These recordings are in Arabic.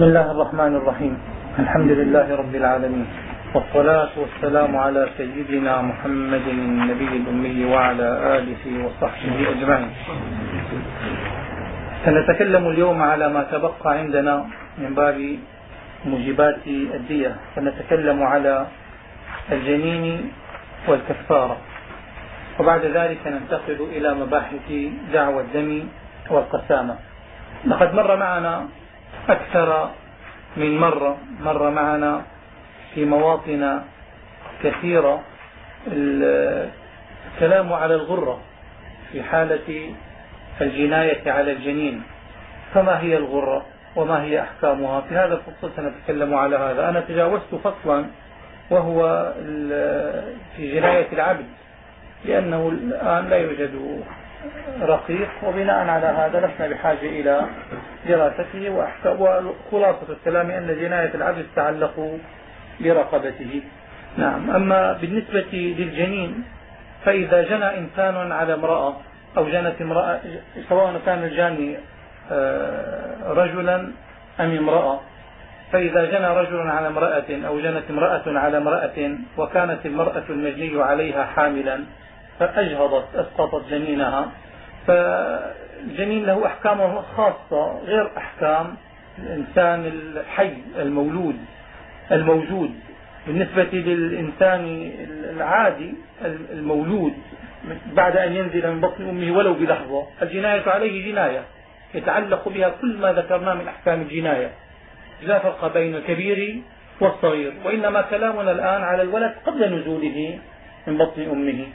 بسم الله الرحمن الرحيم. الحمد لله رب العالمين. والصلاة والسلام على سيدنا محمد النبي الأمي وعلى آله وصحبه أجمعين. سنتكلم اليوم على ما تبقى عندنا من باب موجبات الدية. سنتكلم على الجنين والكفارة. وبعد ذلك ننتقل إلى مباحث دعوى الدم والقسامة. لقد مر معنا أكثر من مرة مر معنا في مواطن كثيرة. الكلام على الغرة في حالة الجناية على الجنين. فما هي الغرة؟ وما هي أحكامها؟ في هذا الفصل سنتكلم على هذا. أنا تجاوزت فصلا وهو في جناية العبد لأنه الآن لا يوجد رقيق وبناء على هذا لسنا بحاجة إلى دراسته وخلاصة الكلام أن جناية العبد تتعلق برقبته. نعم. أما بالنسبة للجنين فإذا جنى إنسان على امرأة أو جنت امرأة سواء كان الجاني آه، رجلا أم امرأة فإذا جنى رجل على امرأة أو جنت امرأة على امرأة وكانت المرأة المجني عليها حاملا فأجهضت أسقطت جنينها. فالجنين له أحكام خاصة غير أحكام الإنسان الحي المولود الموجود. بالنسبة للإنسان العادي المولود بعد أن ينزل من بطن أمه ولو بلحظة الجناية عليه جناية. يتعلق بها كل ما ذكرناه من أحكام الجناية. لا فرق بين الكبير والصغير وإنما كلامنا الآن على الولد قبل نزوله من بطن أمه.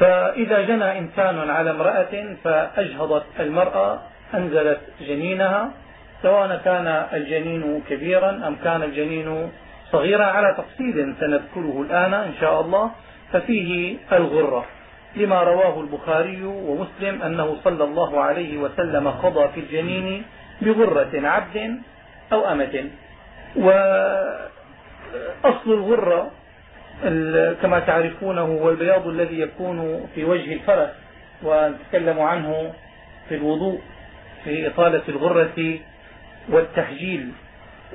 فإذا جنى إنسان على امرأة فأجهضت المرأة أنزلت جنينها سواء كان الجنين كبيرا أم كان الجنين صغيرا. على تفصيل سنذكره الآن إن شاء الله. ففيه الغرة. لما رواه البخاري ومسلم أنه صلى الله عليه وسلم قضى في الجنين بغرة عبد أو أمة. وأصل الغرة كما تعرفونه هو البياض الذي يكون في وجه الفرس ونتكلم عنه في الوضوء في إطالة الغرة والتحجيل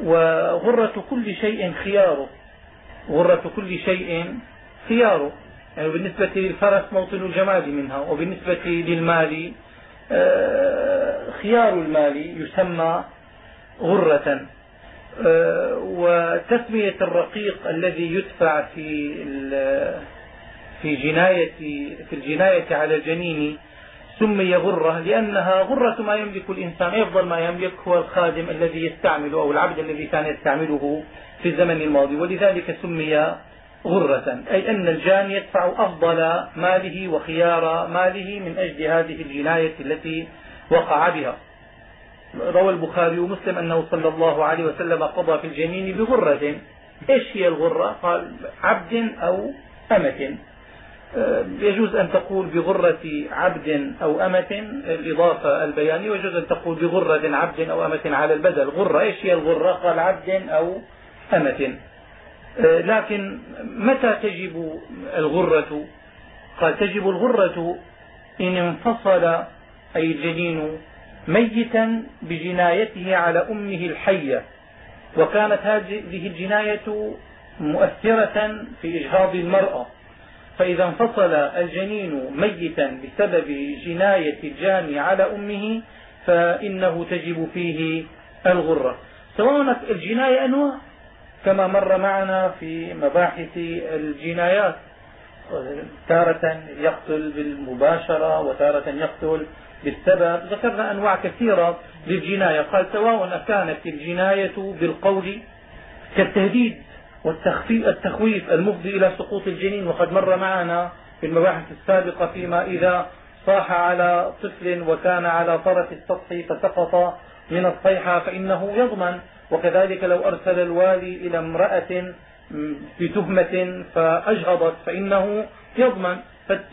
وغرة كل شيء خياره. غرة كل شيء خياره. يعني بالنسبة للفرس موطن الجمال منها وبالنسبة للمال آه، خيار المال يسمى غرة. وتسمية الرقيق الذي يدفع في في جناية في الجناية على الجنين سمي غرة لأنها غرة ما يملك الإنسان يفضل ما يملك هو الخادم الذي يستعمله أو العبد الذي كان يستعمله في الزمن الماضي ولذلك سمي غرة أي أن الجاني يدفع أفضل ماله وخيار ماله من أجل هذه الجناية التي وقع بها. روى البخاري ومسلم أنه صلى الله عليه وسلم قضى في الجنين بغرة. إيش هي الغرة؟ قال عبد أو أمة. آه، يجوز أن تقول بغرة عبد أو أمة الإضافة البيانية ويجوز أن تقول بغرة عبد أو أمة على البدل. غرة إيش هي الغرة؟ قال عبد أو أمة. آه، لكن متى تجب الغرة؟ قال تجب الغرة إن انفصل أي الجنين ميتا بجنايته على أمه الحية. وكانت هذه الجناية مؤثرة في إجهاض المرأة. فإذا انفصل الجنين ميتا بسبب جناية الجاني على أمه فإنه تجب فيه الغرة. سواء الجناية أنواع كما مر معنا في مباحث الجنايات. تارة يقتل بالمباشرة وتارة يقتل بالسبب. ذكرنا أنواع كثيرة للجناية. قال سواء كانت الجناية بالقول كالتهديد والتخويف المفضي إلى سقوط الجنين. وقد مر معنا في المباحث السابقة فيما إذا صاح على طفل وكان على طرف السطح فسقط من الصيحة فإنه يضمن. وكذلك لو أرسل الوالي إلى امرأة بتهمة فأجهضت فإنه يضمن.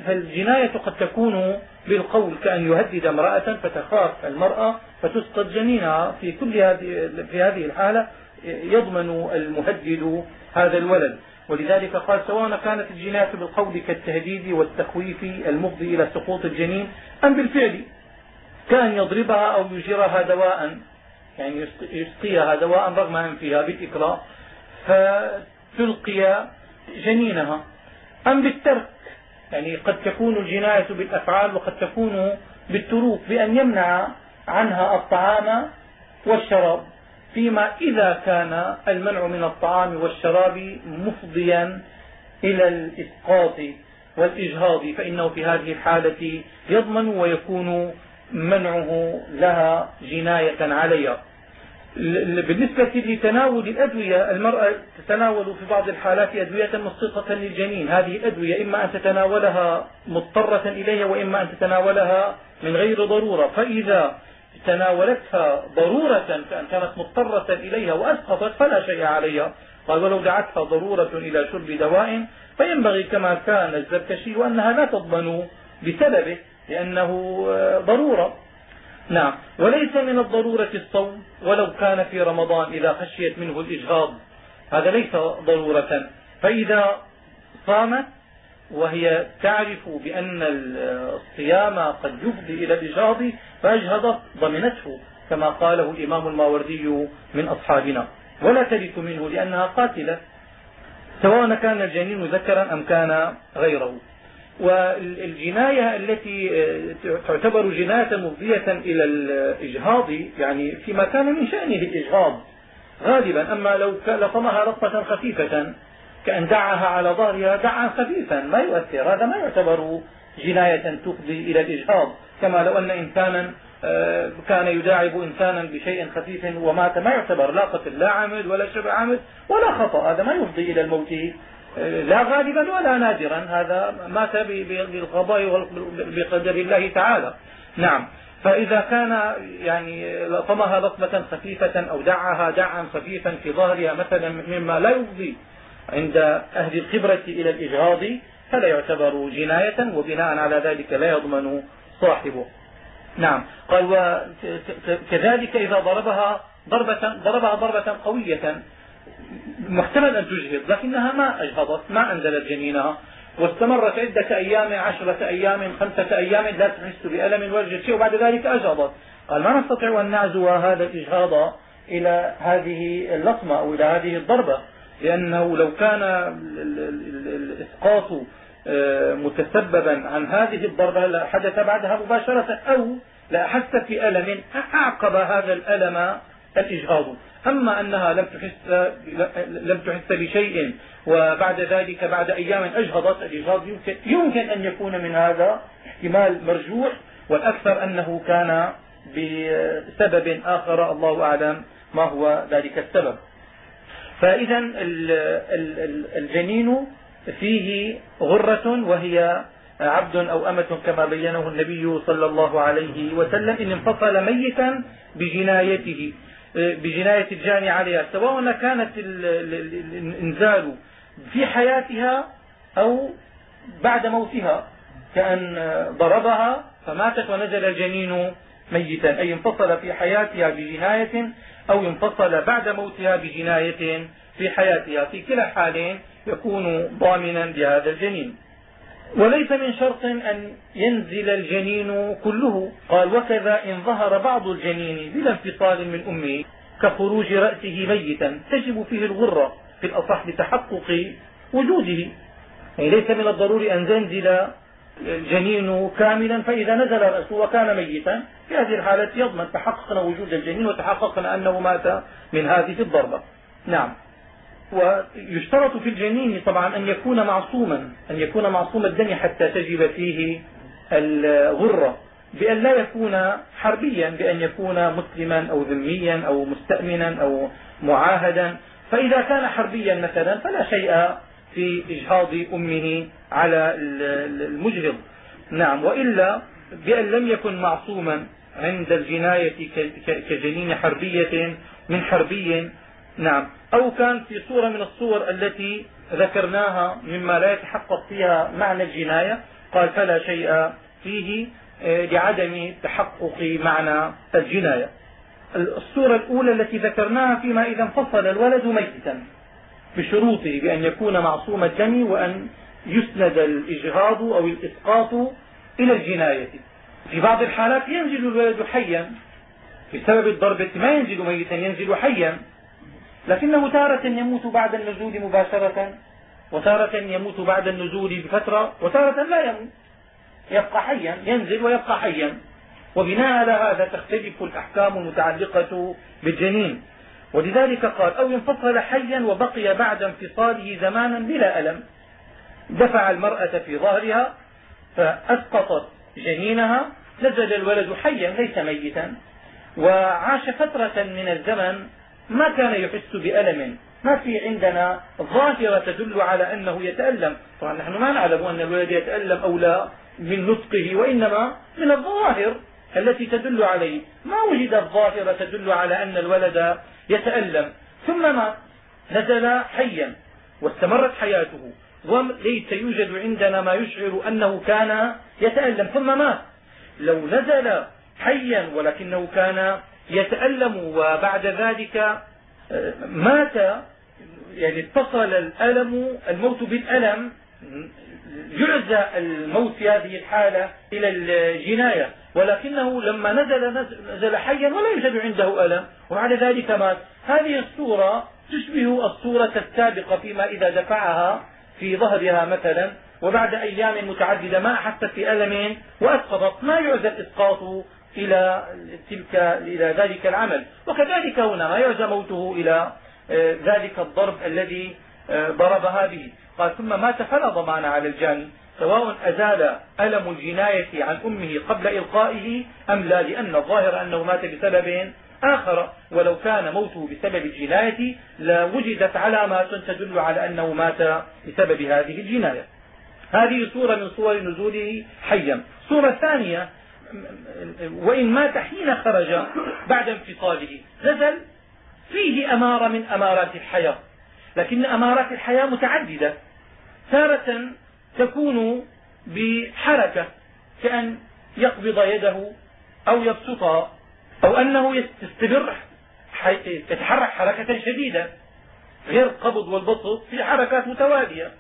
فالجناية قد تكون بالقول كأن يهدد امرأة فتخاف المرأة فتسقط جنينها. في كل هذه في هذه الحالة يضمن المهدد هذا الولد. ولذلك قال سواء كانت الجناية بالقول كالتهديد والتخويف المفضي إلى سقوط الجنين أم بالفعل كان يضربها أو يجرها دواء يعني يسقيها دواء رغم أنفها بالإكراه فتلقي جنينها. أم بالترك يعني قد تكون الجناية بالأفعال وقد تكون بالتروك بأن يمنع عنها الطعام والشراب. فيما إذا كان المنع من الطعام والشراب مفضيا إلى الإسقاط والإجهاض فإنه في هذه الحالة يضمن ويكون منعه لها جناية عليها. بالنسبة لتناول الأدوية المرأة تتناول في بعض الحالات أدوية مسقطة للجنين. هذه الأدوية إما أن تتناولها مضطرة إليها وإما أن تتناولها من غير ضرورة. فإذا تناولتها ضرورة كأن كانت مضطرة إليها وأسقطت فلا شيء عليها. قال ولو دعتها ضرورة إلى شرب دواء فينبغي كما كان الزركشي أنها لا تضمن بسببه لأنه ضرورة. نعم. وليس من الضرورة الصوم ولو كان في رمضان إذا خشيت منه الإجهاض. هذا ليس ضرورة. فإذا صامت وهي تعرف بأن الصيام قد يفضي إلى الإجهاض فأجهضت ضمنته كما قاله الإمام الماوردي من أصحابنا. ولا ترث منه لأنها قاتلة سواء كان الجنين ذكرا أم كان غيره. والجناية التي تعتبر جناية مفضية إلى الإجهاض يعني فيما كان من شأنه الإجهاض غالبا. أما لو لطمها لطمة خفيفة كأن دعها على ظهرها دعا خفيفا ما يؤثر. هذا ما يعتبر جناية تفضي إلى الإجهاض. كما لو أن إنسانا آه، كان يداعب إنسانا بشيء خفيف ومات ما يعتبر لا قتل لا عمد ولا شبه عمد ولا خطأ. هذا ما يفضي إلى الموت. آه، لا غالبا ولا نادرا. هذا مات بالقضاء بقدر الله تعالى. نعم. فإذا كان يعني لطمها لطمة خفيفة أو دعها دعا خفيفا في ظهرها مثلا مما لا يفضي عند أهل الخبرة إلى الإجهاض فلا يعتبر جناية وبناء على ذلك لا يضمن صاحبه. نعم. قال وكذلك إذا ضربها ضربة, ضربها ضربة قوية محتمل أن تجهض لكنها ما أجهضت ما أنزلت جنينها. واستمرت عدة أيام عشرة أيام خمسة أيام لا تحس بألم ولا شيء وبعد ذلك أجهضت. قال ما نستطيع أن نعزو هذا الإجهاض إلى هذه اللطمة أو إلى هذه الضربة لأنه لو كان الإسقاط آه، متسببا عن هذه الضربة لحدث بعدها مباشرة أو لاحست في ألم أعقب هذا الألم الإجهاض. أما أنها لم تحس, لم تحس بشيء وبعد ذلك بعد أيام أجهضت الإجهاض يمكن, يمكن أن يكون من هذا احتمال مرجوح والأكثر أنه كان بسبب آخر الله أعلم ما هو ذلك السبب. فإذا الجنين فيه غرة وهي عبد أو أمة كما بينه النبي صلى الله عليه وسلم إن انفصل ميتا بجنايته. بجناية الجاني عليها سواء كانت الانزال في حياتها أو بعد موتها كأن ضربها فماتت ونزل الجنين ميتا أي انفصل في حياتها بجناية أو انفصل بعد موتها بجناية في حياتها. في كلا الحالين يكون ضامنا لهذا الجنين. وليس من شرط أن ينزل الجنين كله. قال وكذا إن ظهر بعض الجنين بلا انفصال من أمه كخروج رأسه ميتا تجب فيه الغرة في الأصح لتحقق وجوده. يعني ليس من الضروري أن ينزل الجنين كاملا فإذا نزل رأسه وكان ميتا. في هذه الحالة يضمن تحققنا وجود الجنين وتحققنا أنه مات من هذه الضربة. نعم. ويشترط في الجنين طبعا أن يكون معصوما أن يكون معصوم الدم حتى تجب فيه الغرة. بأن لا يكون حربيا بأن يكون مسلما أو ذميا أو مستأمنا أو معاهدا. فإذا كان حربيا مثلا فلا شيء في إجهاض أمه على المجهض نعم وإلا بأن لم يكن معصوما عند الجناية كجنين حربية من حربي نعم. أو كان في صورة من الصور التي ذكرناها مما لا يتحقق فيها معنى الجناية قال فلا شيء فيه آه، لعدم تحقق معنى الجناية. الصورة الأولى التي ذكرناها فيما إذا انفصل الولد ميتا بشروطه بأن يكون معصوم الدم وأن يسند الإجهاض أو الإسقاط إلى الجناية. في بعض الحالات ينزل الولد حيا بسبب الضربة ما ينزل ميتا ينزل حيا. لكنه تارة يموت بعد النزول مباشرة وتارة يموت بعد النزول بفترة وتارة لا يموت. يبقى حيا ينزل ويبقى حيا. وبناء على هذا تختلف الأحكام المتعلقة بالجنين. ولذلك قال أو انفصل حيا وبقي بعد انفصاله زمانا بلا ألم. دفع المرأة في ظهرها فأسقطت جنينها نزل الولد حيا ليس ميتا. وعاش فترة من الزمن ما كان يحس بألم. ما في عندنا ظاهرة تدل على أنه يتألم. طبعا نحن ما نعلم أن الولد يتألم أو لا من نطقه وإنما من الظواهر التي تدل عليه. ما وجدت ظاهرة تدل على أن الولد يتألم. ثم مات نزل حيا واستمرت حياته. وليس يوجد عندنا ما يشعر أنه كان يتألم. ثم مات لو نزل حيا ولكنه كان يتألم وبعد ذلك آه، مات. يعني اتصل الألم الموت بالألم يعزى الموت في هذه الحالة إلى الجناية. ولكنه لما نزل نزل حيا ولا يوجد عنده ألم وبعد ذلك مات. هذه الصورة تشبه الصورة السابقة فيما إذا دفعها في ظهرها مثلا وبعد أيام متعددة ما أحست بألم وأسقطت. ما يعزى الإسقاط إلى تلك إلى ذلك العمل. وكذلك هنا ما يعزى موته إلى آه، ذلك الضرب الذي آه، ضربها به قال ثم مات فلا ضمان على الجاني سواء أزال ألم الجناية عن أمه قبل إلقائه أم لا لأن الظاهر أنه مات بسبب آخر. ولو كان موته بسبب الجناية لوجدت علامات تدل على أنه مات بسبب هذه الجناية. هذه صورة من صور نزوله حيا. صورة ثانية وإن مات حين خرج بعد انفصاله نزل فيه أمارة من أمارات الحياة. لكن أمارات الحياة متعددة. تارة تكون بحركة كأن يقبض يده أو يبسطها أو أنه يستمر يتحرك حركة شديدة. غير القبض والبسط في حركات متوالية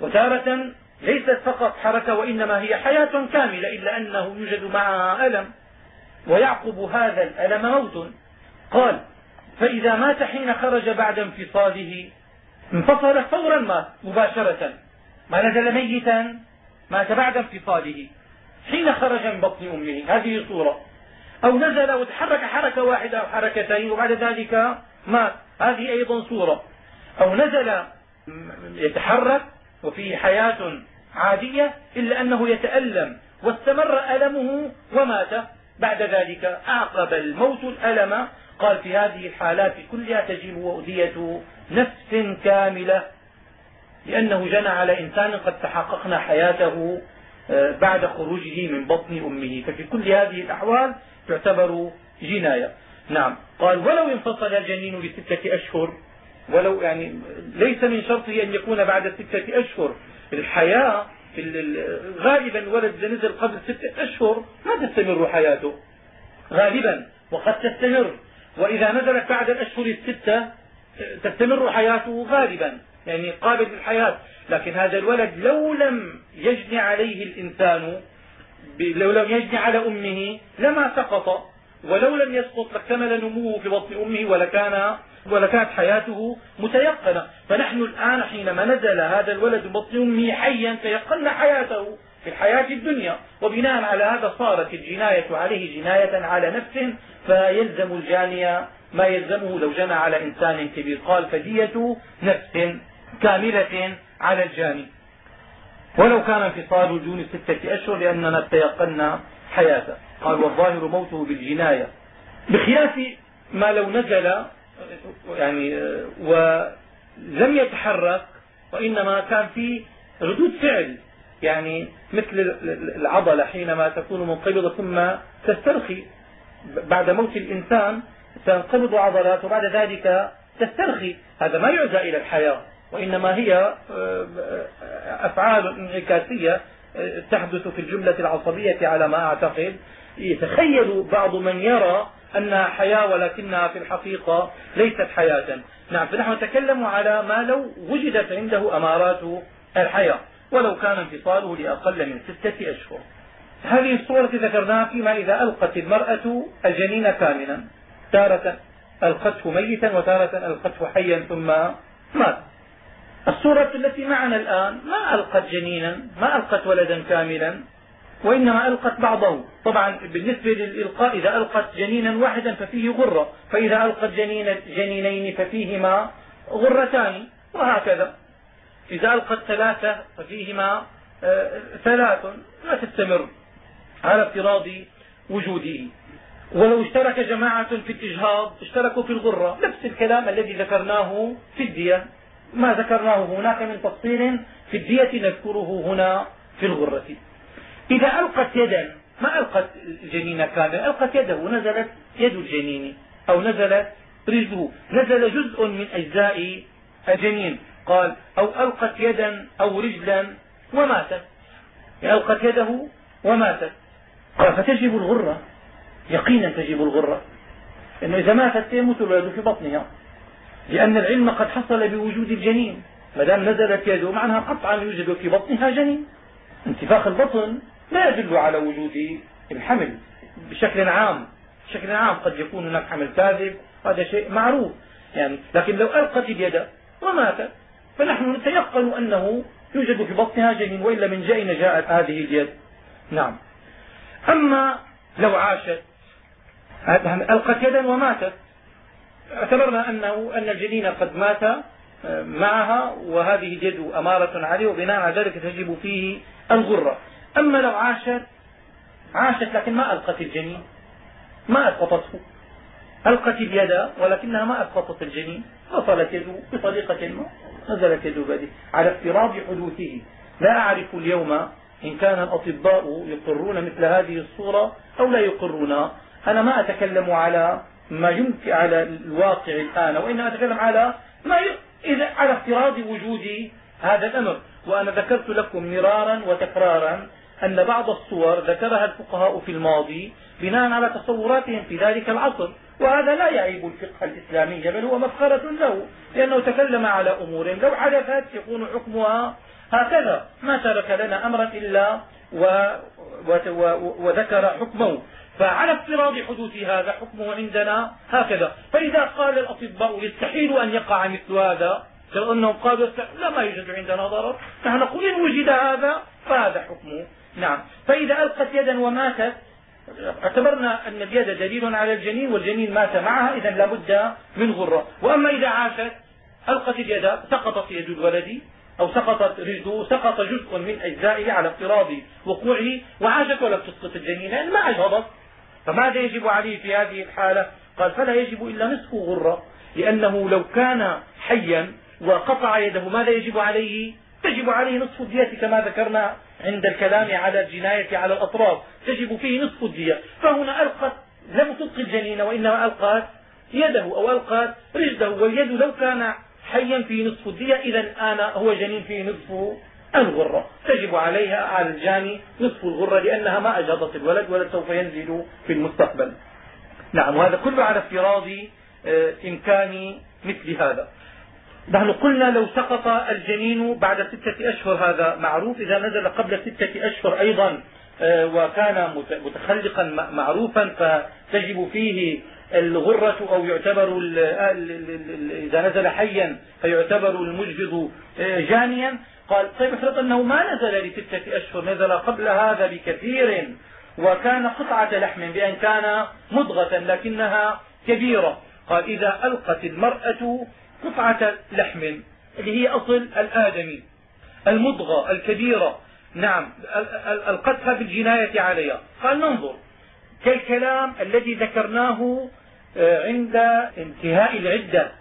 وتارة ليست فقط حركة وإنما هي حياة كاملة إلا أنه يوجد معها ألم ويعقب هذا الألم موت. قال فإذا مات حين خرج بعد انفصاله انفصل فورا مات مباشرة. ما نزل ميتا مات بعد انفصاله. حين خرج من بطن أمه. هذه صورة. أو نزل وتحرك حركة واحدة أو حركتين وبعد ذلك مات. هذه أيضا صورة. أو نزل يتحرك وفيه حياة عادية إلا أنه يتألم واستمر ألمه ومات. بعد ذلك أعقب الموت الألم. قال في هذه الحالات كلها تجب أؤذية نفس كاملة لأنه جنى على إنسان قد تحققنا حياته آه، بعد خروجه من بطن أمه. ففي كل هذه الأحوال تعتبر جناية. نعم. قال ولو انفصل الجنين بستة أشهر ولو يعني ليس من شرطه أن يكون بعد ستة أشهر الحياة غالبا اذا نزل قبل ستة أشهر ما تستمر حياته. غالبا وقد تستمر. وإذا نزلت بعد الأشهر الستة تستمر حياته غالبا يعني قابل للحياة. لكن هذا الولد لو لم يجني عليه الإنسان لو لم يجني على أمه لما سقط. ولو لم يسقط لاكتمل نموه في بطن أمه ولكان ولكانت حياته متيقنة. فنحن الآن حينما نزل هذا الولد بطن أمه حيا تيقنا حياته في الحياة الدنيا. وبناء على هذا صارت الجناية عليه جناية على نفس فيلزم الجاني ما يلزمه لو جنى على إنسان كبير. قال فدية نفس كاملة على الجاني. ولو كان انفصال دون ستة أشهر لأننا تيقنا حياته. قال والظاهر موته بالجناية. بخلاف ما لو نزل يعني ولم يتحرك وإنما كان في ردود فعل يعني مثل العضلة حينما تكون منقبضة ثم تسترخي. بعد موت الإنسان تنقبض عضلات وبعد ذلك تسترخي. هذا ما يعزى إلى الحياة وإنما هي آه، أفعال انعكاسية آه، تحدث في الجملة العصبية على ما أعتقد. يتخيل بعض من يرى أنها حياة ولكنها في الحقيقة ليست حياة. نعم فنحن نتكلم على ما لو وجدت عنده أمارات الحياة ولو كان انفصاله لأقل من ستة أشهر. هذه الصورة التي ذكرناها فيما إذا ألقت المرأة الجنين كاملا. تارة ألقته ميتا وتارة ألقته حيا ثم مات. الصورة التي معنا الآن ما ألقت جنينا ما ألقت ولدا كاملا. وإنما ألقت بعضه طبعا بالنسبة للإلقاء إذا ألقت جنينا واحدا ففيه غرة فإذا ألقت جنين جنينين ففيهما غرتان وهكذا. إذا ألقت ثلاثة ففيهما آه، ثلاث لا تستمر على افتراض وجوده. ولو اشترك جماعة في الإجهاض اشتركوا في الغرة. نفس الكلام الذي ذكرناه في الدية. ما ذكرناه هناك من تفصيل في الدية نذكره هنا في الغرة. إذا ألقت يدا ما ألقت الجنين كاملا ألقت يده نزلت يد الجنين أو نزلت رجله. نزل جزء من أجزاء الجنين. قال أو ألقت يدا أو رجلا وماتت. ألقت يده وماتت. قال فتجب الغرة. يقينا تجب الغرة. إنه إذا ماتت يموت الولد في بطنها. لأن العلم قد حصل بوجود الجنين. ما دام نزلت يده معناها قطعا يوجد في بطنها جنين. انتفاخ البطن لا يدل على وجود الحمل بشكل عام. بشكل عام قد يكون هناك حمل كاذب هذا شيء معروف. يعني لكن لو ألقت اليد وماتت فنحن نتيقن أنه يوجد في بطنها جنين والا من جاء جاءت هذه اليد. نعم. أما لو عاشت ألقت يدا وماتت اعتبرنا أنه أن الجنين قد مات معها وهذه اليد أمارة عليه وبناء على ذلك تجب فيه الغرة. أما لو عاشت عاشت لكن ما ألقت الجنين ما أسقطته. ألقت اليد ولكنها ما أسقطت الجنين. وصلت يده بطريقة ما نزلت يد بده على افتراض حدوثه. لا أعرف اليوم إن كان الأطباء يقرون مثل هذه الصورة أو لا يقرون. أنا ما أتكلم على ما يمكن على الواقع الآن وإنما أتكلم على ما ي... إذا على افتراض وجود هذا الأمر وأنا ذكرت لكم مرارا وتكرارا أن بعض الصور ذكرها الفقهاء في الماضي بناء على تصوراتهم في ذلك العصر وهذا لا يعيب الفقه الإسلامي بل هو مسخرة له لأنه تكلم على أمور لو حدثت يكون حكمها هكذا ما ترك لنا أمرا إلا و وذكر حكمه. فعلى افتراض حدوث هذا حكمه عندنا هكذا. فإذا قال الأطباء يستحيل أن يقع مثل هذا لو أنهم قالوا لا ما يوجد عندنا ضرر. نحن نقول إن وجد هذا فهذا حكمه نعم. فإذا ألقت يدا وماتت اعتبرنا أن اليد دليل على الجنين والجنين مات معها إذا لابد من غرة. وأما إذا عاشت ألقت اليد سقطت يد الولد أو سقطت رجله سقط جزء من أجزائه على افتراض وقوعه وعاشت ولم تسقط الجنين لأن ما أجهضت. فماذا يجب عليه في هذه الحالة؟ قال فلا يجب إلا نصف غرة لأنه لو كان حيا وقطع يده ماذا يجب عليه؟ تجب عليه نصف الدية كما ذكرنا عند الكلام على الجناية على الأطراف. تجب فيه نصف الدية. فهنا ألقت لم تلقي الجنين وإنما ألقت يده أو ألقت رجله واليد لو كان حيا في نصف الدية إذا الآن هو جنين في نصف الغرة. تجب عليها على الجاني نصف الغرة لأنها ما أجهضت الولد ولد سوف ينزل في المستقبل. نعم وهذا كله على افتراض آه، إمكان مثل هذا. نحن قلنا لو سقط الجنين بعد ستة أشهر هذا معروف إذا نزل قبل ستة أشهر أيضا آه، وكان متخلقا معروفا فتجب فيه الغرة أو يعتبر إذا نزل حيا فيعتبر المجهض آه، جانيا. قال طيب افرض أنه ما نزل لستة أشهر نزل قبل هذا بكثير وكان قطعة لحم بأن كان مضغة لكنها كبيرة. قال إذا ألقت المرأة قطعة لحم اللي هي أصل الآدمي المضغة الكبيرة نعم ألقتها بالجناية عليها. قال ننظر كالكلام الذي ذكرناه آه، عند انتهاء العدة.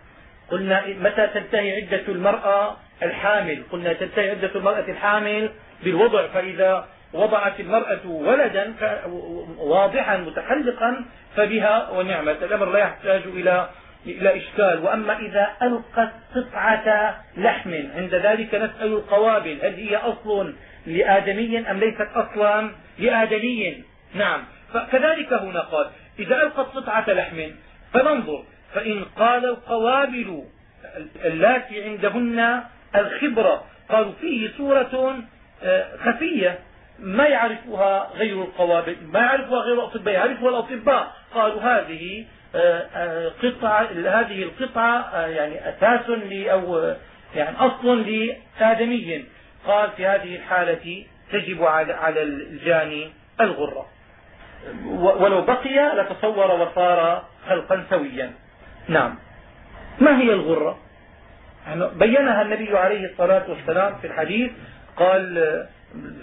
قلنا متى تنتهي عدة المرأة؟ الحامل. قلنا تنتهي عدة المرأة الحامل بالوضع فإذا وضعت المرأة ولدا واضحا متحلقا فبها ونعمة الأمر لا يحتاج إلى إلى إشكال. وأما إذا ألقت قطعة لحم عند ذلك نسأل القوابل. هل هي أصل لآدمي أم ليست أصلا لآدمي؟ نعم. فكذلك هنا قال إذا ألقت قطعة لحم فننظر. فإن قال القوابل اللاتي عندهن الخبرة. قالوا فيه صورة آه، خفية. ما يعرفها غير القوابل ما يعرفها غير الأطباء يعرفها الأطباء. قالوا هذه آه، آه، قطعة هذه القطعة يعني أساس أو يعني أصل لآدمي. قال في هذه الحالة تجب على الجاني الغرة. ولو بقي لتصور وصار خلقا سويا. نعم. ما هي الغرة؟ بينها النبي عليه الصلاة والسلام في الحديث قال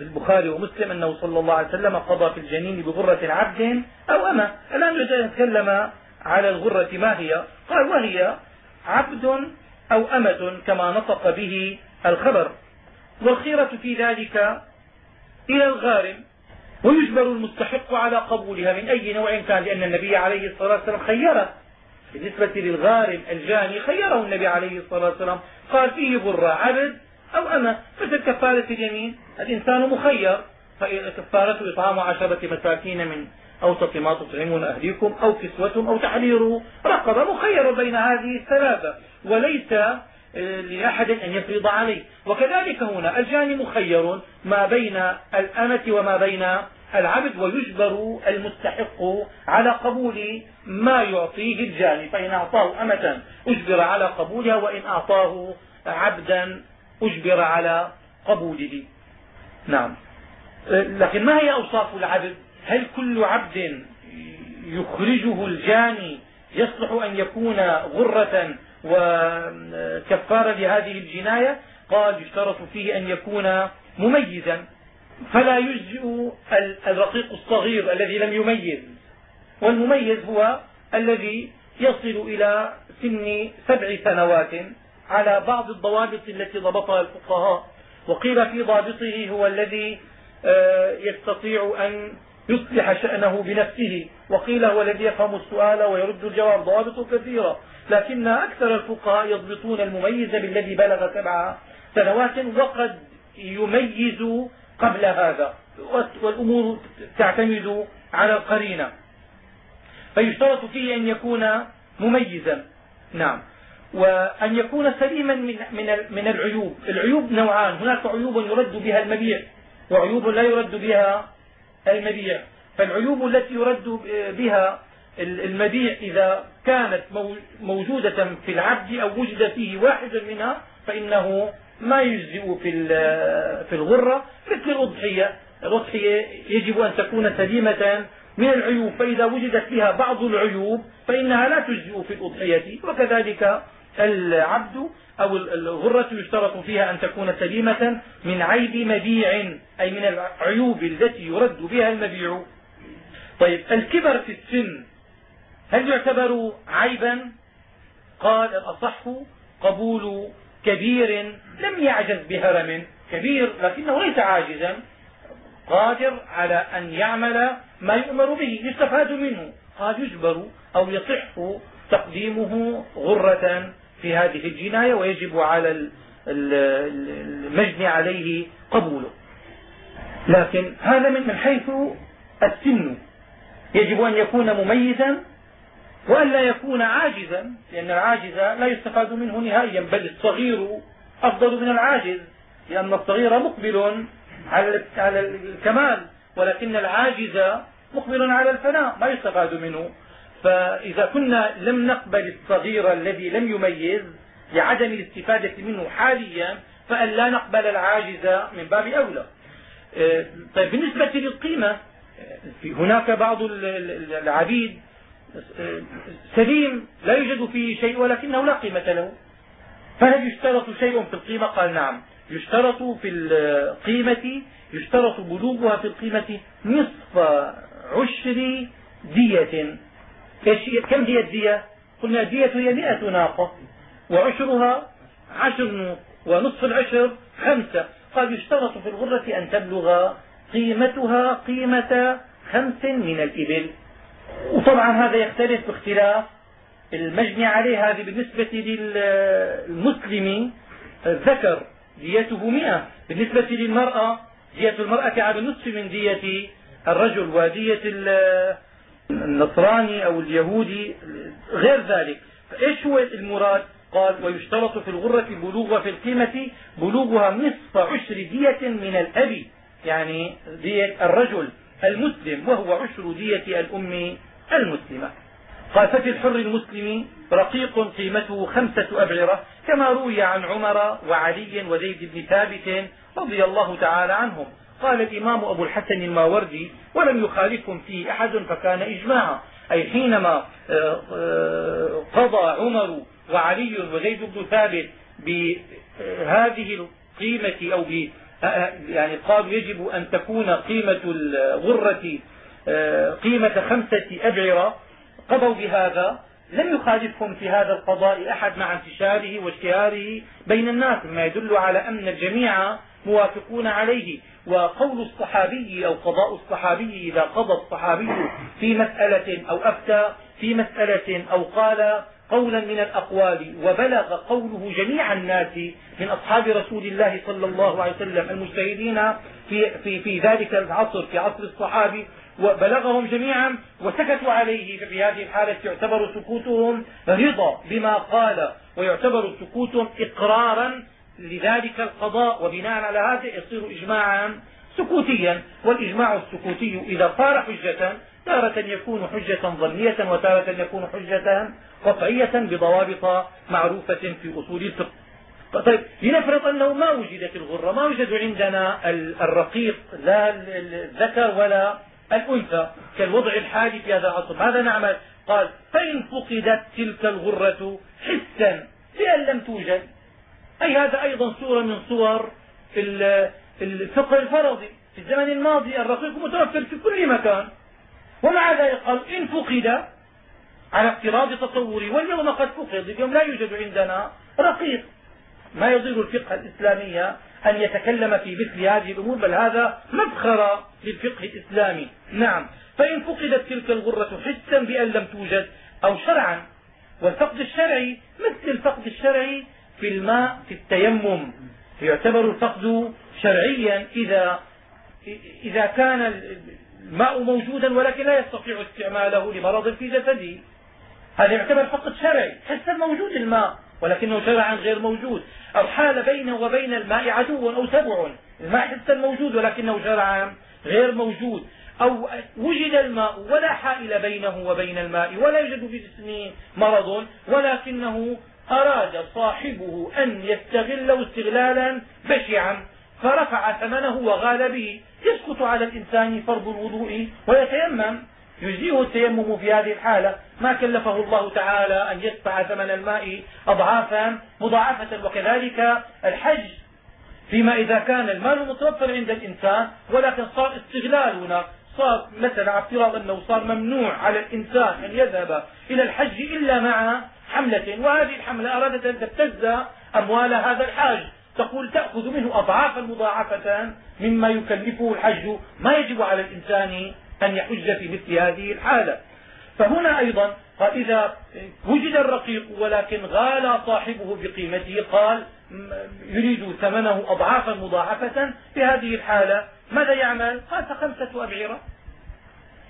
البخاري ومسلم أنه صلى الله عليه وسلم قضى في الجنين بغرة عبد أو أما الآن نتكلم على الغرة ما هي؟ قال وهي عبد أو أمة كما نطق به الخبر. والخيرة في ذلك إلى الغارم ويجبر المستحق على قبولها من أي نوع كان لأن النبي عليه الصلاة والسلام خيره. بالنسبة للغارم الجاني خيره النبي عليه الصلاة والسلام. قال فيه غرة عبد أو أما مثل كفارة اليمين الإنسان مخير. فكفارته إطعام عشرة مساكين من أوسط ما تطعمون أهليكم أو كسوتهم أو تحرير. رقبة مخير بين هذه الثلاثة. وليس آه، لأحد أن يفرض عليه. وكذلك هنا الجاني مخير ما بين الأمة وما بين العبد ويجبر المستحق على قبول ما يعطيه الجاني. فإن أعطاه أمة أجبر على قبولها وإن أعطاه عبدا أجبر على قبوله. نعم. لكن ما هي أوصاف العبد؟ هل كل عبد يخرجه الجاني يصلح أن يكون غرة وكفارة لهذه الجناية؟ قال يشترط فيه أن يكون مميزا. فلا يجزئ الرقيق الصغير الذي لم يميز. والمميز هو الذي يصل إلى سن سبع سنوات على بعض الضوابط التي ضبطها الفقهاء. وقيل في ضابطه هو الذي آه، يستطيع أن يصلح شأنه بنفسه. وقيل هو الذي يفهم السؤال ويرد الجواب. ضوابط كثيرة. لكن أكثر الفقهاء يضبطون المميز بالذي بلغ سبع سنوات وقد يميز قبل هذا. والأمور تعتمد على القرينة. فيشترط فيه أن يكون مميزا. نعم. وأن يكون سليما من من العيوب. العيوب نوعان. هناك عيوب يرد بها المبيع وعيوب لا يرد بها المبيع. فالعيوب التي يرد بها المبيع إذا كانت موجودة في العبد أو وجد فيه واحد منها فإنه ما يجزئ في في الغرة مثل الأضحية. الأضحية يجب أن تكون سليمة من العيوب فإذا وجدت فيها بعض العيوب فإنها لا تجزئ في الأضحية. وكذلك العبد أو الغرة يشترط فيها أن تكون سليمة من عيب مبيع أي من العيوب التي يرد بها المبيع. طيب الكبر في السن هل يعتبر عيبا؟ قال الأصح قبول كبير لم يعجز بهرم كبير لكنه ليس عاجزا قادر على أن يعمل ما يؤمر به يستفاد منه. قال يجبر أو يصح تقديمه غرة في هذه الجناية ويجب على المجني عليه قبوله. لكن هذا من حيث السن. يجب أن يكون مميزا وأن لا يكون عاجزا لأن العاجز لا يستفاد منه نهائيا بل الصغير أفضل من العاجز لأن الصغير مقبل على الكمال ولكن العاجز مقبل على الفناء ما يستفاد منه. فإذا كنا لم نقبل الصغير الذي لم يميز لعدم الاستفادة منه حاليا فأن لا نقبل العاجز من باب أولى. آه، طيب بالنسبة للقيمة هناك بعض العبيد آه، سليم لا يوجد فيه شيء ولكنه لا قيمة له. فهل يشترط شيء في القيمة؟ قال نعم. يشترط في القيمة يشترط بلوغها في القيمة نصف عشر دية. كم هي الدية؟ قلنا الدية هي مئة ناقة وعشرها عشر ونصف العشر خمسة. قال يشترط في الغرة أن تبلغ قيمتها قيمة خمس من الإبل. وطبعا هذا يختلف باختلاف المجني عليه. هذه بالنسبة للمسلم الذكر ديته مئة. بالنسبة للمرأة دية المرأة على النصف من دية الرجل ودية النصراني أو اليهودي غير ذلك. فإيش هو المراد؟ قال ويشترط في الغرة بلوغ في القيمة بلوغها نصف عشر دية من الأب يعني دية الرجل. المسلم وهو عشر دية الأم المسلمة. قال ففي الحر المسلم رقيق قيمته خمسة أبعرة كما روي عن عمر وعلي وزيد بن ثابت رضي الله تعالى عنهم. قال الإمام أبو الحسن الماوردي ولم يخالفهم فيه أحد فكان إجماعا. أي حينما آه، آه، قضى عمر وعلي وزيد بن ثابت بهذه القيمة أو يعني قالوا يجب أن تكون قيمة الغرة قيمة خمسة أبعرة. قضوا بهذا. لم يخالفهم في هذا القضاء أحد مع انتشاره واشتهاره بين الناس مما يدل على أن الجميع موافقون عليه. وقول الصحابي أو قضاء الصحابي إذا قضى الصحابي في مسألة أو أفتى في مسألة أو قال قولا من الأقوال وبلغ قوله جميع الناس من أصحاب رسول الله صلى الله عليه وسلم المجتهدين في, في, في ذلك العصر في عصر الصحابي وبلغهم جميعا وسكتوا عليه ففي هذه الحالة يعتبر سكوتهم رضا بما قال ويعتبر سكوتهم إقرارا لذلك القضاء وبناء على هذا يصير إجماعا سكوتيا. والإجماع السكوتي إذا صار حجة تارة يكون حجة ظنية وتارة يكون حجة قطعية بضوابط معروفة في أصول الفقه. طيب لنفرض أنه ما وجدت الغرة ما يوجد عندنا الرقيق لا الذكر ولا الأنثى كالوضع الحالي في هذا العصر. ماذا نعمل؟ قال فإن فقدت تلك الغرة حسا بأن لم توجد. أي هذا أيضا صورة من صور الفقه الفرضي. في الزمن الماضي الرقيق متوفر في كل مكان. ومع ذلك قال إن فقد على افتراض تصوري واليوم قد فقد اليوم لا يوجد عندنا رقيق. ما يضير الفقه الإسلامي أن يتكلم في مثل هذه الأمور بل هذا مفخر للفقه الإسلامي. نعم. فإن فقدت تلك الغرة حسا بأن لم توجد أو شرعا. والفقد الشرعي مثل الفقد الشرعي في الماء في التيمم. يعتبر الفقد شرعيا إذا إذا كان الماء موجودا ولكن لا يستطيع استعماله لمرض في جسده. هذا يعتبر فقد شرعي. حسا موجود الماء ولكنه شرعا غير موجود. أو حال بينه وبين الماء عدو أو سبع الماء حسا موجود ولكنه شرعا غير موجود. أو وجد الماء ولا حائل بينه وبين الماء ولا يوجد في جسمه مرض ولكنه أراد صاحبه أن يستغله استغلالا بشعا فرفع ثمنه وغال به. يسقط على الإنسان فرض الوضوء ويتيمم. يجزيه التيمم في هذه الحالة ما كلفه الله تعالى أن يدفع ثمن الماء أضعافا مضاعفة وكذلك الحج فيما إذا كان المال متوفر عند الإنسان ولكن صار استغلال هنا صار مثلا على افتراض أنه صار ممنوع على الإنسان أن يذهب إلى الحج إلا مع حملة وهذه الحملة أرادت أن تبتز أموال هذا الحاج. تقول تأخذ منه أضعافا مضاعفة مما يكلفه الحج ما يجب على الإنسان أن يحج في مثل هذه الحالة. فهنا أيضا قال إذا وجد الرقيق ولكن غالى صاحبه بقيمته قال يريد ثمنه أضعافا مضاعفة في هذه الحالة ماذا يعمل؟ قال فخمسة أبعرة.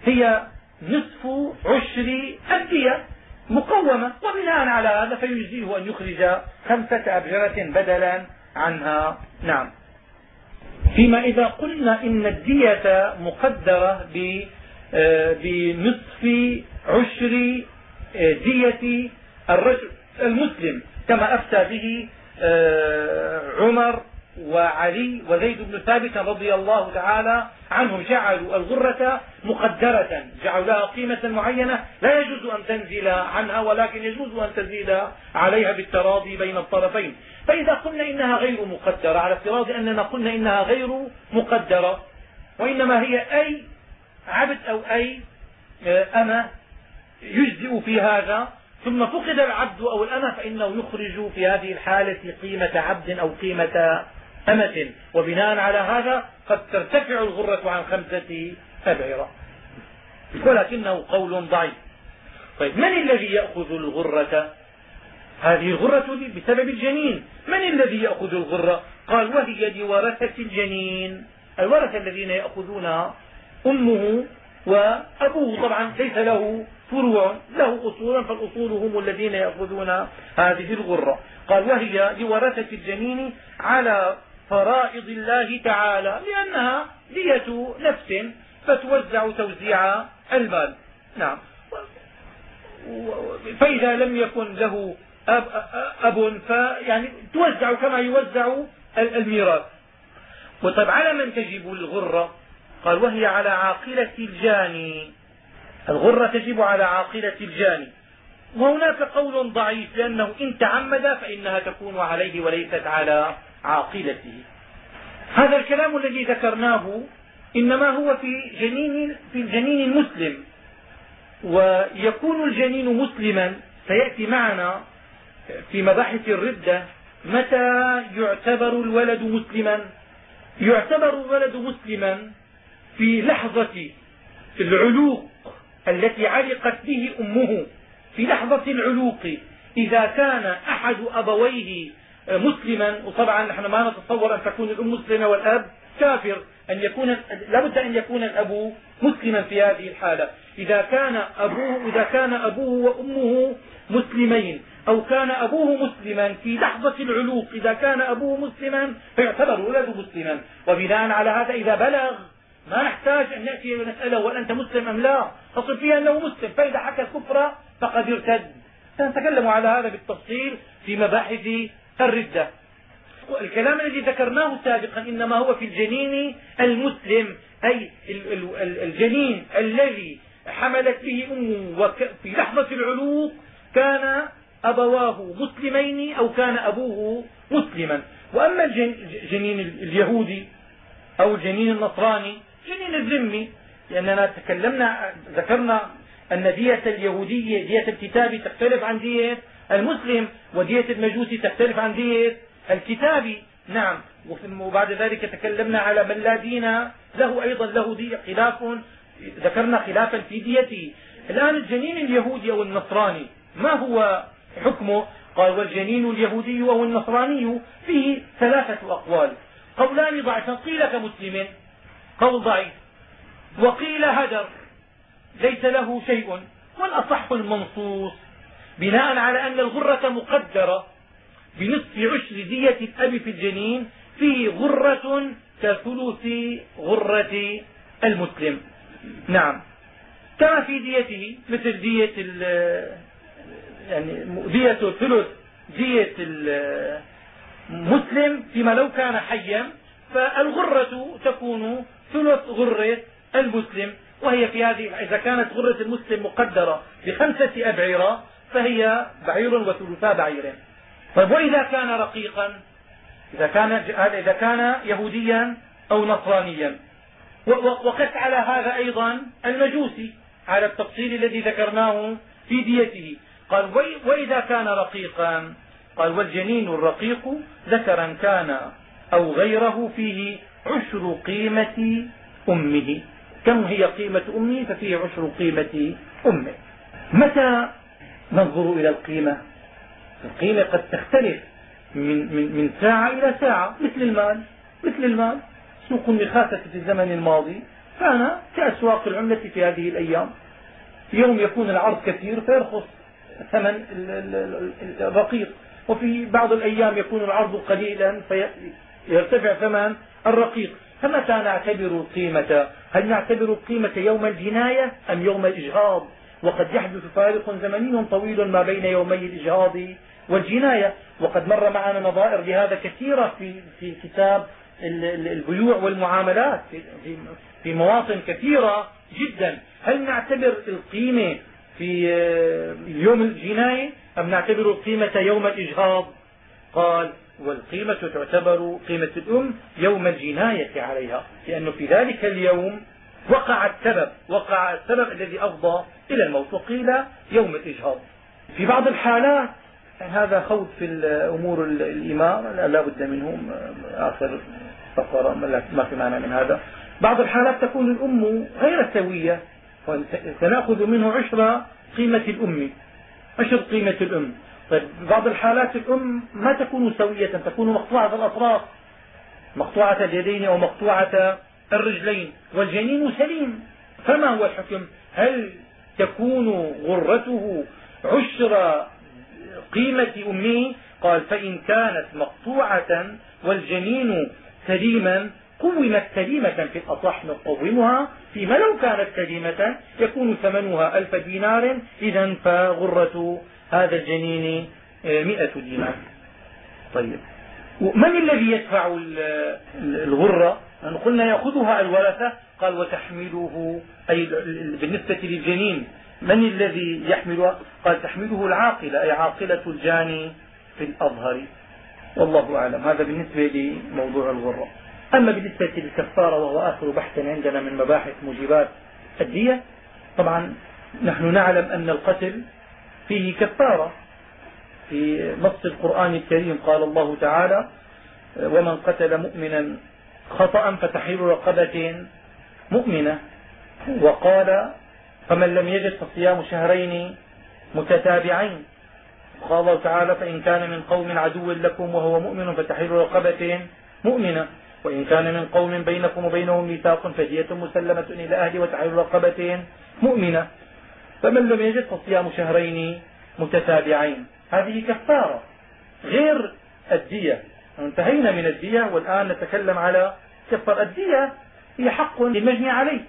هي نصف عشر الدية مقومة وبناء على هذا فيجزيه أن يخرج خمسة أبجرة بدلا عنها. نعم. فيما إذا قلنا إن الدية مقدرة آه، بنصف عشر آه، دية الرجل المسلم كما أفتى به آه، عمر وعلي وزيد بن ثابت رضي الله تعالى عنهم جعلوا الغرة مقدرة جعلوا لها قيمة معينة لا يجوز أن تنزل عنها ولكن يجوز أن تزيد عليها بالتراضي بين الطرفين. فإذا قلنا إنها غير مقدرة على افتراض أننا قلنا إنها غير مقدرة وإنما هي أي عبد أو أي آه، أمة يجزئ في هذا ثم فقد العبد أو الأمة فإنه يخرج في هذه الحالة قيمة عبد أو قيمة أمة. وبناء على هذا قد ترتفع الغرة عن خمسة أبعرة. ولكنه قول ضعيف. طيب من الذي يأخذ الغرة؟ هذه الغرة بسبب الجنين. من الذي يأخذ الغرة؟ قال وهي لورثة الجنين. الورثة الذين يأخذونها أمه وأبوه. طبعا ليس له فروع له أصول فالأصول هم الذين يأخذون هذه الغرة. قال وهي لورثة الجنين على فرائض الله تعالى لأنها دية نفس فتوزع توزيع المال. نعم. فإذا لم يكن له أب, أب فيعني توزع كما يوزع الميراث. وطيب على من تجب الغرة؟ قال وهي على عاقلة الجاني الغرة تجب على عاقلة الجاني وهناك قول ضعيف لأنه إن تعمد فإنها تكون عليه وليست على عاقلته. هذا الكلام الذي ذكرناه إنما هو في جنين, في الجنين المسلم ويكون الجنين مسلما سيأتي معنا في مباحث الردة متى يعتبر الولد مسلما؟ يعتبر الولد مسلما في لحظة العلوق التي علقت به أمه في لحظة العلوق إذا كان أحد أبويه مسلما وطبعا نحن ما نتصور أن تكون الأم مسلمة والأب كافر. أن يكون لابد أن يكون الأب مسلما في هذه الحالة. إذا كان أبوه إذا كان أبوه وأمه مسلمين أو كان أبوه مسلما في لحظة العلوق إذا كان أبوه مسلما فيعتبر ولده مسلما. وبناء على هذا إذا بلغ ما نحتاج أن نأتي ونسأله هل أنت مسلم أم لا. تصل فيها أنه مسلم. فإذا حكى الكفر فقد ارتد. سنتكلم على هذا بالتفصيل في مباحث الردة. الكلام الذي ذكرناه سابقا إنما هو في الجنين المسلم أي الجنين الذي حملت به أمه في لحظة العلوق كان أبواه مسلمين أو كان أبوه مسلما. وأما الجنين اليهودي أو الجنين النصراني جنين الذمي لأننا تكلمنا ذكرنا أن دية اليهودية دية الكتاب تختلف عن دية المسلم ودية المجوسي تختلف عن دية الكتابي نعم وبعد ذلك تكلمنا على من لا دين له أيضا له دية خلاف. ذكرنا خلافا في ديته. الآن الجنين اليهودي أو النصراني ما هو حكمه؟ قال والجنين اليهودي أو النصراني فيه ثلاثة أقوال. قولان ضعيفان قيل كمسلم قول ضعيف. وقيل هدر ليس له شيء والأصح المنصوص. بناء على أن الغرة مقدرة بنصف عشر دية الأب في الجنين فيه غرة كثلث غرة المسلم. نعم. كما في ديته مثل دية يعني دية ثلث دية المسلم فيما لو كان حيا فالغرة تكون ثلث غرة المسلم وهي في هذه إذا كانت غرة المسلم مقدرة بخمسة أبعرة فهي بعير وثلثا بعير. طيب وإذا كان رقيقا؟ إذا كان إذا كان يهوديا أو نصرانيا. وقس على هذا أيضا المجوسي على التفصيل الذي ذكرناه في ديته. قال وإذا كان رقيقا؟ قال والجنين الرقيق ذكرا كان أو غيره فيه عشر قيمة أمه. كم هي قيمة أمه؟ ففيه عشر قيمة أمه. متى ننظر إلى القيمة. القيمة قد تختلف من, من, من ساعة إلى ساعة مثل المال مثل المال. سوق النخاسة في الزمن الماضي كان كأسواق العملة في هذه الأيام. يوم يكون العرض كثير فيرخص ثمن الرقيق. وفي بعض الأيام يكون العرض قليلا فيرتفع ثمن الرقيق. فمتى نعتبر القيمة هل نعتبر القيمة يوم الجناية أم يوم الإجهاض؟ وقد يحدث فارق زمني طويل ما بين يومي الإجهاض والجناية. وقد مر معنا نظائر لهذا كثيرة في, في كتاب البيوع والمعاملات في, في مواطن كثيرة جدا. هل نعتبر القيمة في يوم الجناية أم نعتبر القيمة يوم الإجهاض؟ قال والقيمة تعتبر قيمة الأم يوم الجناية عليها لأنه في ذلك اليوم وقع السبب وقع السبب الذي أفضى إلى الموت. وقيل يوم الإجهاض. في بعض الحالات هذا خوض في الأمور الإمام لا بد منه آخر فقرة ما في معنى من هذا. بعض الحالات تكون الأم غير سوية سنأخذ منه عشر قيمة الأم. عشر قيمة الأم. طيب بعض الحالات الأم ما تكون سوية تكون مقطوعة الأطراف مقطوعة اليدين أو مقطوعة الرجلين والجنين سليم. فما هو الحكم؟ هل تكون غرته عشر قيمة أمه؟ قال فإن كانت مقطوعة والجنين سليما قومت سليمة في الأصح نقومها فيما لو كانت سليمة يكون ثمنها ألف دينار. إذا فغرة هذا الجنين مئة دينار. طيب. من الذي يدفع الغرة؟ قلنا يأخذها الورثة؟ قال وتحمله أي بالنسبة للجنين من الذي يحملها قال تحمله العاقلة أي عاقلة الجاني في الأظهر؟ والله أعلم. هذا بالنسبة لموضوع الغرة. أما بالنسبة للكفارة وهو آخر بحث عندنا من مباحث موجبات الدية طبعا نحن نعلم أن القتل فيه كفارة. في نص القرآن الكريم قال الله تعالى ومن قتل مؤمنا خطأ فتحرير رقبة مؤمنة. وقال فمن لم يجد فصيام شهرين متتابعين. قال الله تعالى فإن كان من قوم عدو لكم وهو مؤمن فتحرير رقبة مؤمنة. وإن كان من قوم بينكم وبينهم ميثاق فدية مسلمة إلى أهل وتحرير رقبة مؤمنة. فمن لم يجد فصيام شهرين متتابعين. هذه كفارة غير الدية انتهينا من الدية والآن نتكلم على كفر الدية. هي حق للمجني عليه.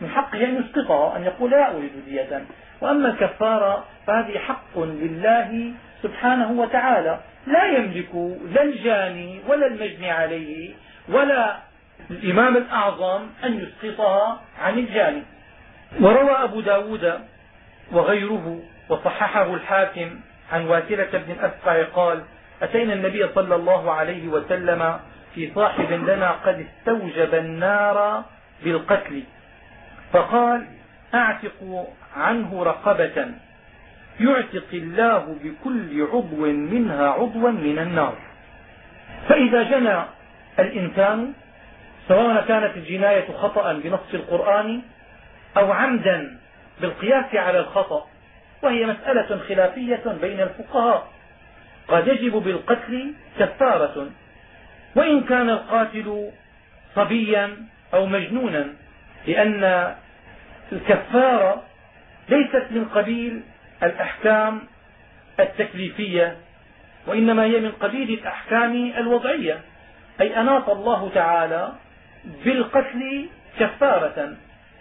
من حقه أن يسقطها أن يقول لا أريد دية وأما الكفارة فهذه حق لله سبحانه وتعالى. لا يملك لا الجاني ولا المجني عليه ولا الإمام الأعظم أن يسقطها عن الجاني. وروى أبو ب داود وغيره وصححه الحاكم عن واسلة بن الأسقع قال أتينا النبي صلى الله عليه وسلم في صاحب لنا قد استوجب النار بالقتل. فقال أعتق عنه رقبة. يعتق الله بكل عضو منها عضوا من النار. فإذا جنى الإنسان سواء كانت الجناية خطأ بنص القرآن أو عمدا بالقياس على الخطأ وهي مسألة خلافية بين الفقهاء. قد يجب بالقتل كفارة. وإن كان القاتل صبيا أو مجنونا لأن الكفارة ليست من قبيل الأحكام التكليفية وإنما هي من قبيل الأحكام الوضعية. أي أناط الله تعالى بالقتل كفارة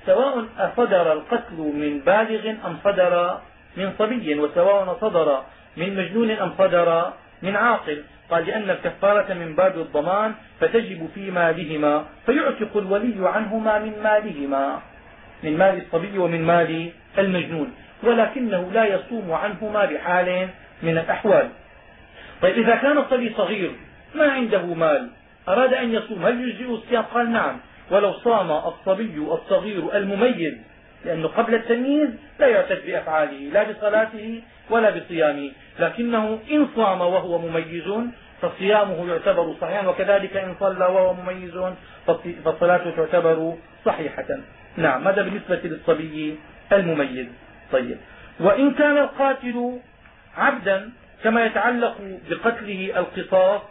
سواء أصدر القتل من بالغ أم صدر من صبي وسواء صدر من مجنون أم صدر من عاقل. قال لأن الكفارة من باب الضمان فتجب في مالهما فيعتق الولي عنهما من مالهما. من مال الصبي ومن مال المجنون. ولكنه لا يصوم عنهما بحال من الأحوال. طيب إذا كان الصبي صغير ما عنده مال؟ أراد أن يصوم هل يجزئ الصيام قال نعم. ولو صام الصبي الصغير المميز لأنه قبل التمييز لا يعتد بأفعاله لا بصلاته ولا بصيامه. لكنه إن صام وهو مميز فصيامه يعتبر صحيحا وكذلك إن صلى وهو مميز فصلاته تعتبر صحيحة. نعم هذا بالنسبة للصبي المميز. طيب. وإن كان القاتل عبدا كما يتعلق بقتله القصاص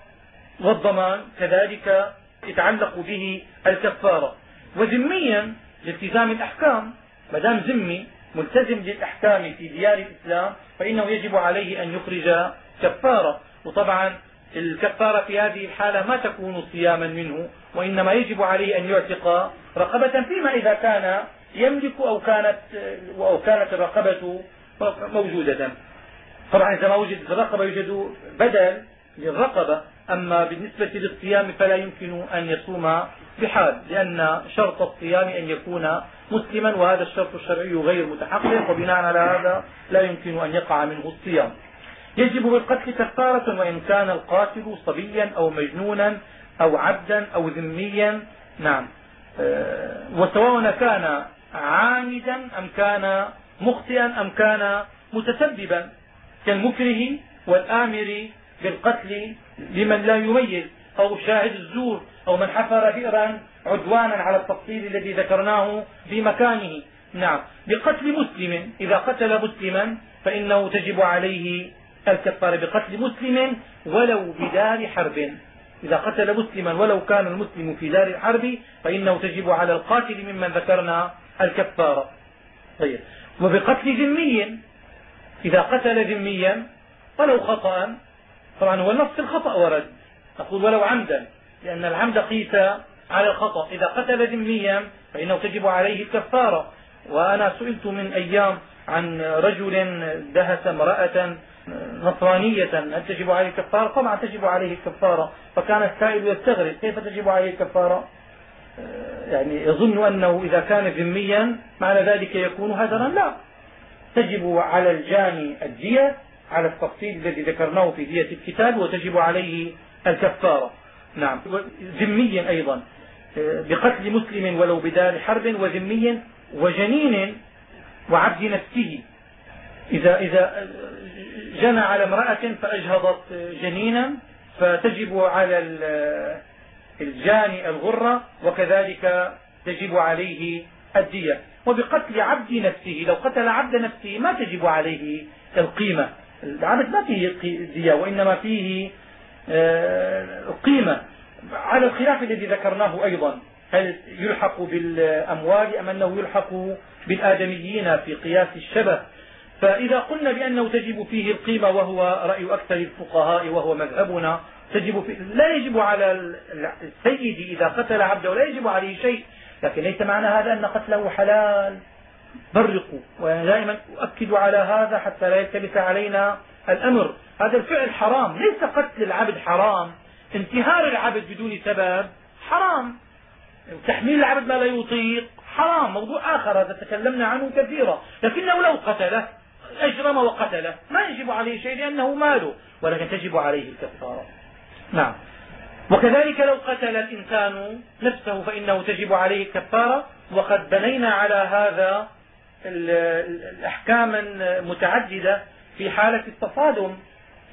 والضمان كذلك يتعلق به الكفارة. وذميا لالتزام الأحكام ما دام ذمي ملتزم للأحكام في ديار الإسلام فإنه يجب عليه أن يخرج كفارة. وطبعا الكفارة في هذه الحالة ما تكون صياما منه وإنما يجب عليه أن يعتق رقبة فيما إذا كان يملك أو كانت, أو كانت الرقبة موجودة. طبعا إذا ما وجدت الرقبة يوجد بدل للرقبة. أما بالنسبة للصيام فلا يمكن أن يصوم بحال لأن شرط الصيام أن يكون مسلما وهذا الشرط الشرعي غير متحقق وبناء على هذا لا يمكن أن يقع منه الصيام. يجب بالقتل كفارة وإن كان القاتل صبيا أو مجنونا أو عبدا أو ذميا. نعم. آه، وسواء كان عامدا أم كان مخطئا أم كان متسببا كالمكره والآمر بالقتل لمن لا يميز أو شاهد الزور أو من حفر بئرا عدوانا على التفصيل الذي ذكرناه في مكانه. نعم. بقتل مسلم إذا قتل مسلما فإنه تجب عليه الكفارة بقتل مسلم ولو بدار حرب. إذا قتل مسلما ولو كان المسلم في دار الحرب فإنه تجب على القاتل ممن ذكرنا الكفارة طيب. وبقتل ذمي إذا قتل ذميا ولو خطأ طبعا هو النص الخطأ ورد. نقول ولو عمدا لأن العمد قيس على الخطأ. إذا قتل ذميا فإنه تجب عليه الكفارة. وأنا سئلت من أيام عن رجل دهس امرأة نصرانية هل تجب عليه الكفارة؟ طبعا تجب عليه الكفارة. فكان السائل يستغرب كيف تجب عليه الكفارة؟ آه، يعني يظن أنه إذا كان ذميا معنى ذلك يكون هدرا؟ لا. تجب على الجاني الدية على التفصيل الذي ذكرناه في دية الكتاب وتجب عليه الكفارة. نعم. ذميا أيضا بقتل مسلم ولو بدار حرب وذمي وجنين وعبد نفسه. إذا إذا جنى على امرأة فأجهضت جنينا فتجب على الجاني الغرة وكذلك تجب عليه الدية. وبقتل عبد نفسه لو قتل عبد نفسه ما تجب عليه القيمة. العبد ما فيه دية وإنما فيه آه، قيمة. على الخلاف الذي ذكرناه أيضا هل يلحق بالأموال أم أنه يلحق بالآدميين في قياس الشبه؟ فإذا قلنا بأنه تجب فيه القيمة وهو رأي أكثر الفقهاء وهو مذهبنا تجب لا يجب على السيد إذا قتل عبده لا يجب عليه شيء لكن ليس معنى هذا أن قتله حلال. برقوا. ودائما أؤكد على هذا حتى لا يلتبس علينا الأمر. هذا الفعل حرام. ليس قتل العبد حرام. انتهار العبد بدون سبب حرام. تحميل العبد ما لا يطيق حرام. موضوع آخر هذا تكلمنا عنه كثيرا. لكنه لو قتله أجرم وقتله. ما يجب عليه شيء لأنه ماله ولكن تجب عليه الكفارة. نعم. وكذلك لو قتل الإنسان نفسه فإنه تجب عليه الكفارة. وقد بنينا على هذا الأحكام متعددة في حالة التصادم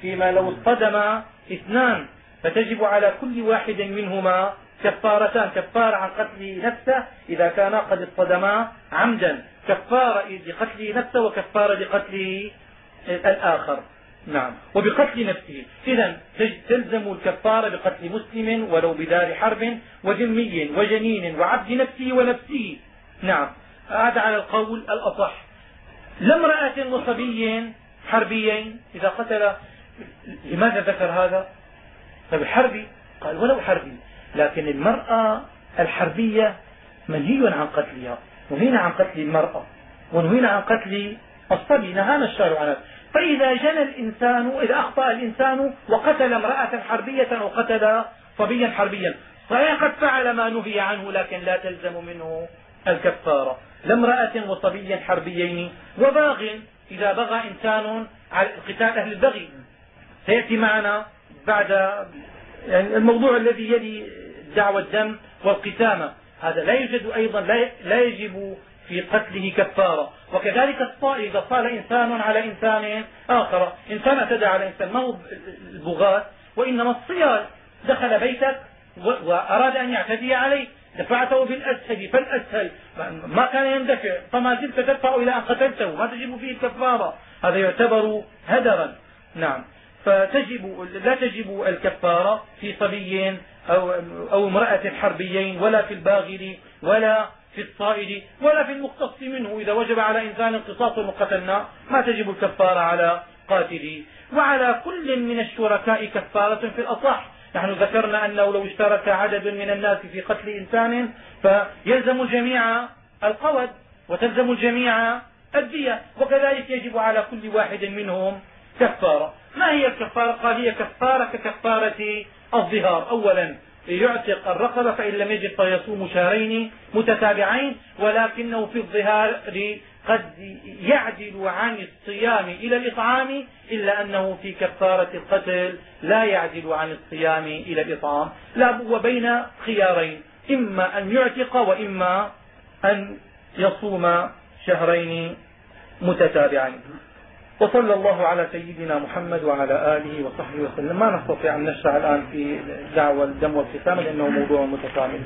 فيما لو اصطدم اثنان فتجب على كل واحد منهما كفارتان كفارة عن قتل نفسه إذا كانا قد اصطدما عمدا كفارة لقتله نفسه وكفارة لقتله الآخر. نعم. وبقتل نفسه. إذا تلزم الكفارة بقتل مسلم ولو بدار حرب وذمي وجنين وعبد نفسه ونفسه. نعم. هذا على القول الأصح. لامرأة وصبي حربيين إذا قتل لماذا ذكر هذا؟ طيب حربي قال ولو حربي لكن المرأة الحربية منهي عن قتلها نهينا عن قتل المرأة ونهينا عن قتل الصبي نهانا الشارع عن فإذا جنى الإنسان إذا أخطأ الإنسان وقتل امرأة حربية أو قتل صبيا حربيا صحيح قد فعل ما نهي عنه لكن لا تلزم منه الكفارة. لامرأة وصبي حربيين وباغ إذا بغى إنسان على قتال أهل البغي. سيأتي معنا بعد يعني الموضوع الذي يلي دعوى الدم والقسامة. هذا لا يوجد أيضا لا يجب في قتله كفارة. وكذلك الصائل إذا صال إنسان على إنسان آخر. إنسان اعتدى على إنسان ما هو البغاة؟ وإنما الصيال دخل بيتك وأراد أن يعتدي عليه. دفعته بالأسهل فالأسهل ما كان يندفع. فما زلت تدفع إلى أن قتلته. ما تجب فيه الكفارة. هذا يعتبر هدرا. نعم. فتجب لا تجب الكفارة في صبي أو, أو امرأة حربيين ولا في الباغر ولا في الصائد ولا في المقتص منه. إذا وجب على إنسان قصاص وقتلنا ما تجب الكفارة على قاتله. وعلى كل من الشركاء كفارة في الأصح. نحن ذكرنا أنه لو اشترك عدد من الناس في قتل إنسان فيلزم الجميع القود وتلزم الجميع الدية وكذلك يجب على كل واحد منهم كفارة. ما هي الكفارة؟ قال هي كفارة ككفارة الظهار. أولا يعتق الرقبة فإن لم يجد فيصوم شهرين متتابعين ولكنه في الظهار قد يعدل عن الصيام إلى الإطعام إلا أنه في كفارة القتل لا يعدل عن الصيام إلى الإطعام. لا وبين خيارين إما أن يعتق وإما أن يصوم شهرين متتابعين. وصلى الله على سيدنا محمد وعلى آله وصحبه وسلم. ما نستطيع أن نشرع الآن في دعوى الدم والختام لأنه موضوع متكامل